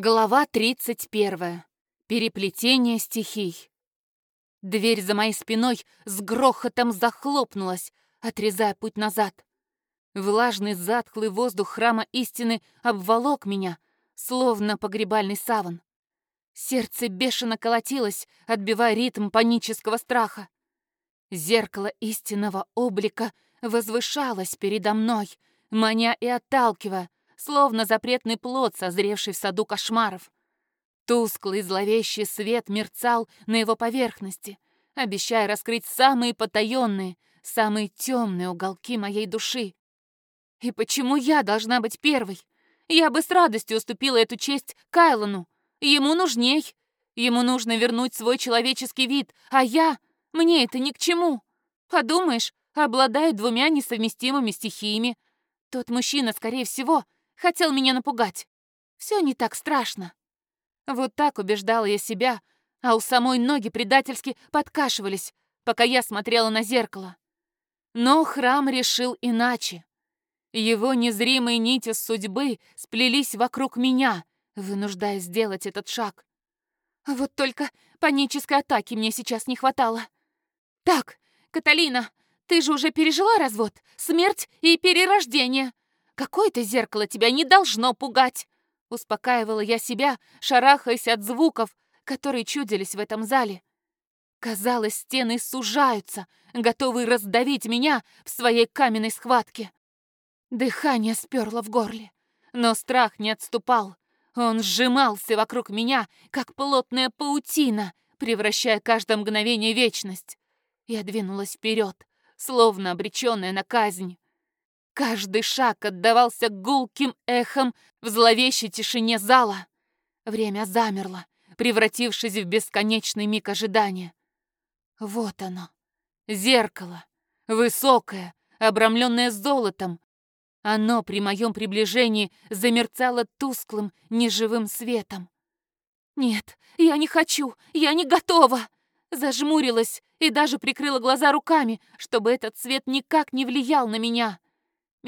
Глава 31. Переплетение стихий. Дверь за моей спиной с грохотом захлопнулась, отрезая путь назад. Влажный затхлый воздух храма истины обволок меня, словно погребальный саван. Сердце бешено колотилось, отбивая ритм панического страха. Зеркало истинного облика возвышалось передо мной, маня и отталкивая, словно запретный плод, созревший в саду кошмаров. Тусклый зловещий свет мерцал на его поверхности, обещая раскрыть самые потаенные, самые темные уголки моей души. И почему я должна быть первой? Я бы с радостью уступила эту честь Кайлону. Ему нужней. Ему нужно вернуть свой человеческий вид, а я... Мне это ни к чему. Подумаешь, обладаю двумя несовместимыми стихиями. Тот мужчина, скорее всего, Хотел меня напугать. Все не так страшно. Вот так убеждала я себя, а у самой ноги предательски подкашивались, пока я смотрела на зеркало. Но храм решил иначе. Его незримые нити судьбы сплелись вокруг меня, вынуждая сделать этот шаг. Вот только панической атаки мне сейчас не хватало. «Так, Каталина, ты же уже пережила развод, смерть и перерождение. Какое-то зеркало тебя не должно пугать!» Успокаивала я себя, шарахаясь от звуков, которые чудились в этом зале. Казалось, стены сужаются, готовые раздавить меня в своей каменной схватке. Дыхание сперло в горле, но страх не отступал. Он сжимался вокруг меня, как плотная паутина, превращая каждое мгновение в вечность. Я двинулась вперед, словно обреченная на казнь. Каждый шаг отдавался гулким эхом в зловещей тишине зала. Время замерло, превратившись в бесконечный миг ожидания. Вот оно, зеркало, высокое, обрамленное золотом. Оно при моем приближении замерцало тусклым, неживым светом. «Нет, я не хочу, я не готова!» Зажмурилась и даже прикрыла глаза руками, чтобы этот свет никак не влиял на меня.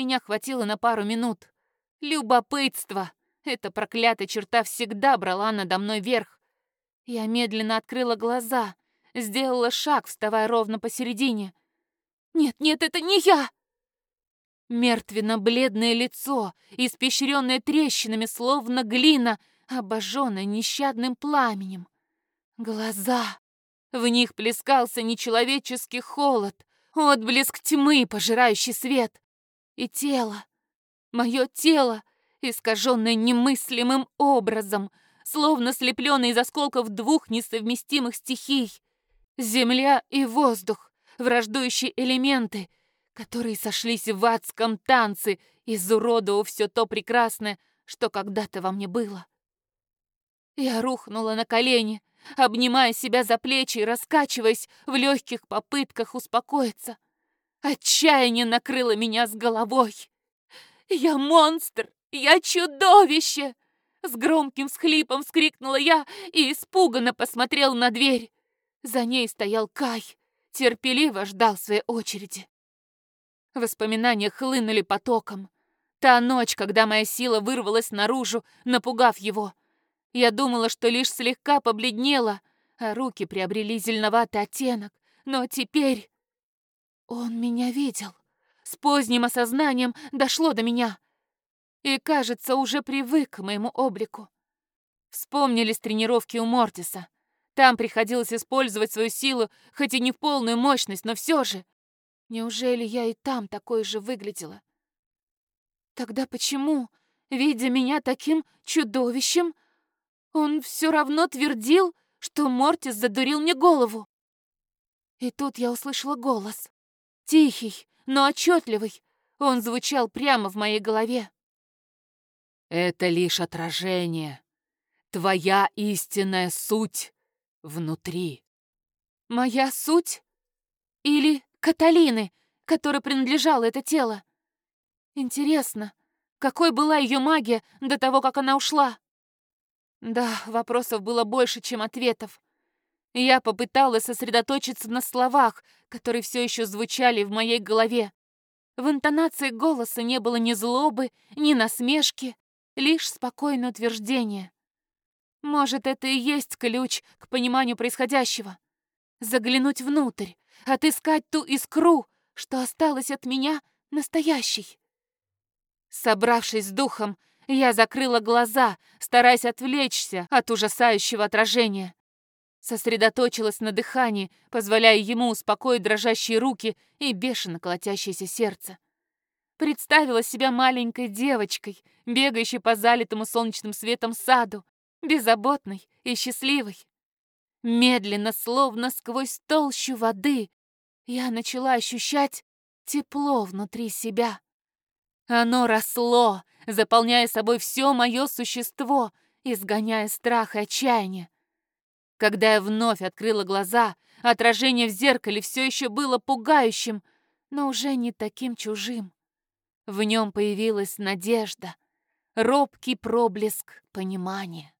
Меня хватило на пару минут. Любопытство! Эта проклятая черта всегда брала надо мной верх. Я медленно открыла глаза, сделала шаг, вставая ровно посередине. «Нет, нет, это не я!» Мертвенно-бледное лицо, испещренное трещинами, словно глина, обожженное нещадным пламенем. Глаза. В них плескался нечеловеческий холод, отблеск тьмы, пожирающий свет и тело. Мое тело, искаженное немыслимым образом, словно слепленное из осколков двух несовместимых стихий. Земля и воздух, враждующие элементы, которые сошлись в адском танце, изуродовав все то прекрасное, что когда-то во мне было. Я рухнула на колени, обнимая себя за плечи и раскачиваясь в легких попытках успокоиться. Отчаяние накрыло меня с головой. «Я монстр! Я чудовище!» С громким всхлипом вскрикнула я и испуганно посмотрела на дверь. За ней стоял Кай, терпеливо ждал своей очереди. Воспоминания хлынули потоком. Та ночь, когда моя сила вырвалась наружу, напугав его. Я думала, что лишь слегка побледнела, а руки приобрели зеленоватый оттенок. Но теперь он меня видел. С поздним осознанием дошло до меня. И, кажется, уже привык к моему облику. Вспомнились тренировки у Мортиса. Там приходилось использовать свою силу, хоть и не в полную мощность, но все же. Неужели я и там такой же выглядела? Тогда почему, видя меня таким чудовищем, он все равно твердил, что Мортис задурил мне голову? И тут я услышала голос. Тихий, но отчетливый. Он звучал прямо в моей голове. «Это лишь отражение. Твоя истинная суть внутри». «Моя суть? Или Каталины, которой принадлежало это тело? Интересно, какой была ее магия до того, как она ушла?» Да, вопросов было больше, чем ответов. Я попыталась сосредоточиться на словах, которые все еще звучали в моей голове. В интонации голоса не было ни злобы, ни насмешки, лишь спокойное утверждение. Может, это и есть ключ к пониманию происходящего. Заглянуть внутрь, отыскать ту искру, что осталось от меня настоящей. Собравшись с духом, я закрыла глаза, стараясь отвлечься от ужасающего отражения. Сосредоточилась на дыхании, позволяя ему успокоить дрожащие руки и бешено колотящееся сердце. Представила себя маленькой девочкой, бегающей по залитому солнечным светом саду, беззаботной и счастливой. Медленно, словно сквозь толщу воды, я начала ощущать тепло внутри себя. Оно росло, заполняя собой все мое существо, изгоняя страх и отчаяние. Когда я вновь открыла глаза, отражение в зеркале все еще было пугающим, но уже не таким чужим. В нем появилась надежда, робкий проблеск понимания.